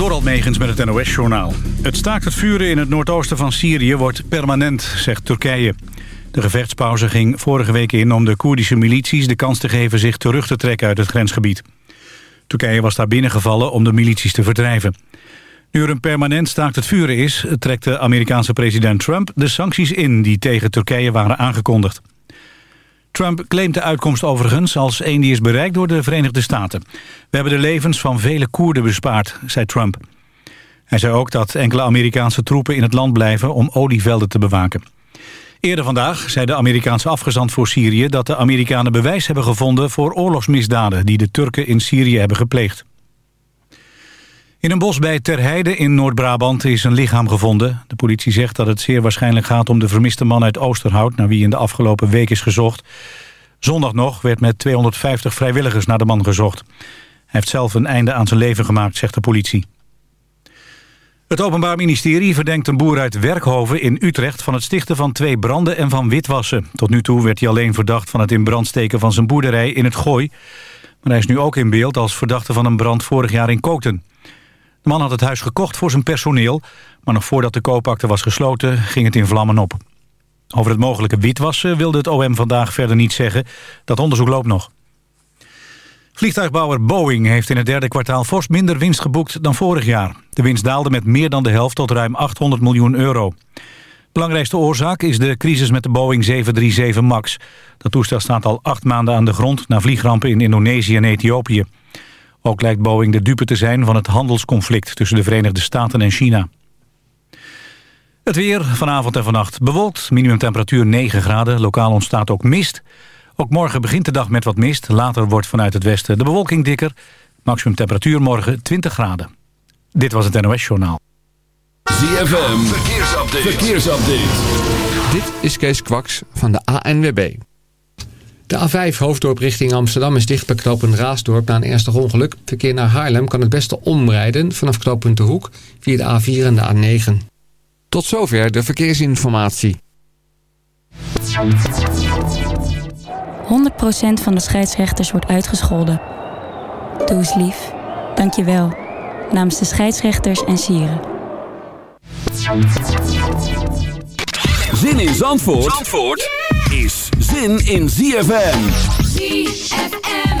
Door Megens met het NOS-journaal. Het staakt het vuren in het noordoosten van Syrië wordt permanent, zegt Turkije. De gevechtspauze ging vorige week in om de Koerdische milities de kans te geven zich terug te trekken uit het grensgebied. Turkije was daar binnengevallen om de milities te verdrijven. Nu er een permanent staakt het vuren is, trekt de Amerikaanse president Trump de sancties in die tegen Turkije waren aangekondigd. Trump claimt de uitkomst overigens als een die is bereikt door de Verenigde Staten. We hebben de levens van vele Koerden bespaard, zei Trump. Hij zei ook dat enkele Amerikaanse troepen in het land blijven om olievelden te bewaken. Eerder vandaag zei de Amerikaanse afgezant voor Syrië... dat de Amerikanen bewijs hebben gevonden voor oorlogsmisdaden... die de Turken in Syrië hebben gepleegd. In een bos bij Terheide in Noord-Brabant is een lichaam gevonden. De politie zegt dat het zeer waarschijnlijk gaat om de vermiste man uit Oosterhout... naar wie in de afgelopen week is gezocht. Zondag nog werd met 250 vrijwilligers naar de man gezocht. Hij heeft zelf een einde aan zijn leven gemaakt, zegt de politie. Het Openbaar Ministerie verdenkt een boer uit Werkhoven in Utrecht... van het stichten van twee branden en van witwassen. Tot nu toe werd hij alleen verdacht van het in brand steken van zijn boerderij in het Gooi. Maar hij is nu ook in beeld als verdachte van een brand vorig jaar in Koten. De man had het huis gekocht voor zijn personeel... maar nog voordat de koopakte was gesloten ging het in vlammen op. Over het mogelijke witwassen wilde het OM vandaag verder niet zeggen. Dat onderzoek loopt nog. Vliegtuigbouwer Boeing heeft in het derde kwartaal fors minder winst geboekt dan vorig jaar. De winst daalde met meer dan de helft tot ruim 800 miljoen euro. Belangrijkste oorzaak is de crisis met de Boeing 737 MAX. Dat toestel staat al acht maanden aan de grond... na vliegrampen in Indonesië en Ethiopië. Ook lijkt Boeing de dupe te zijn van het handelsconflict... tussen de Verenigde Staten en China. Het weer vanavond en vannacht bewolkt. Minimumtemperatuur 9 graden. Lokaal ontstaat ook mist. Ook morgen begint de dag met wat mist. Later wordt vanuit het westen de bewolking dikker. Maximum temperatuur morgen 20 graden. Dit was het NOS Journaal. ZFM, verkeersupdate. verkeersupdate. Dit is Kees Kwaks van de ANWB. De A5 hoofddorp richting Amsterdam is dicht bij knooppunt Raasdorp na een ernstig ongeluk. Verkeer naar Haarlem kan het beste omrijden vanaf knooppunt De Hoek via de A4 en de A9. Tot zover de verkeersinformatie. 100% van de scheidsrechters wordt uitgescholden. Doe eens lief. Dank je wel. Namens de scheidsrechters en sieren. Zin in Zandvoort, Zandvoort is zin in ZFM. ZFM.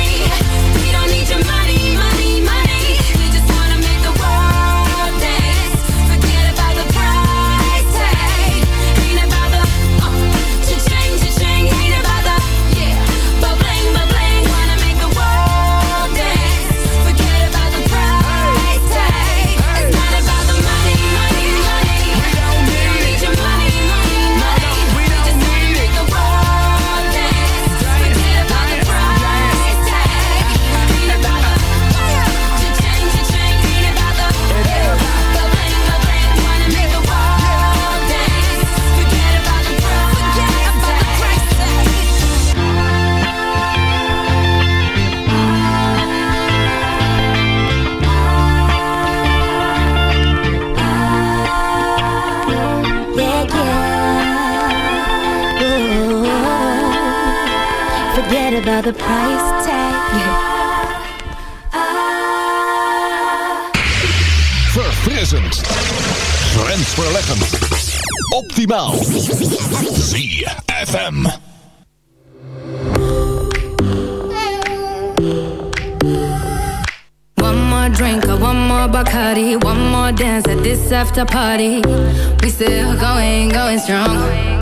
about the price tag. Verfrissend. Grensverleggend. Optimaal. ZFM. One more drink, or one more Bacardi, one more dance at this after party. We still going, going strong.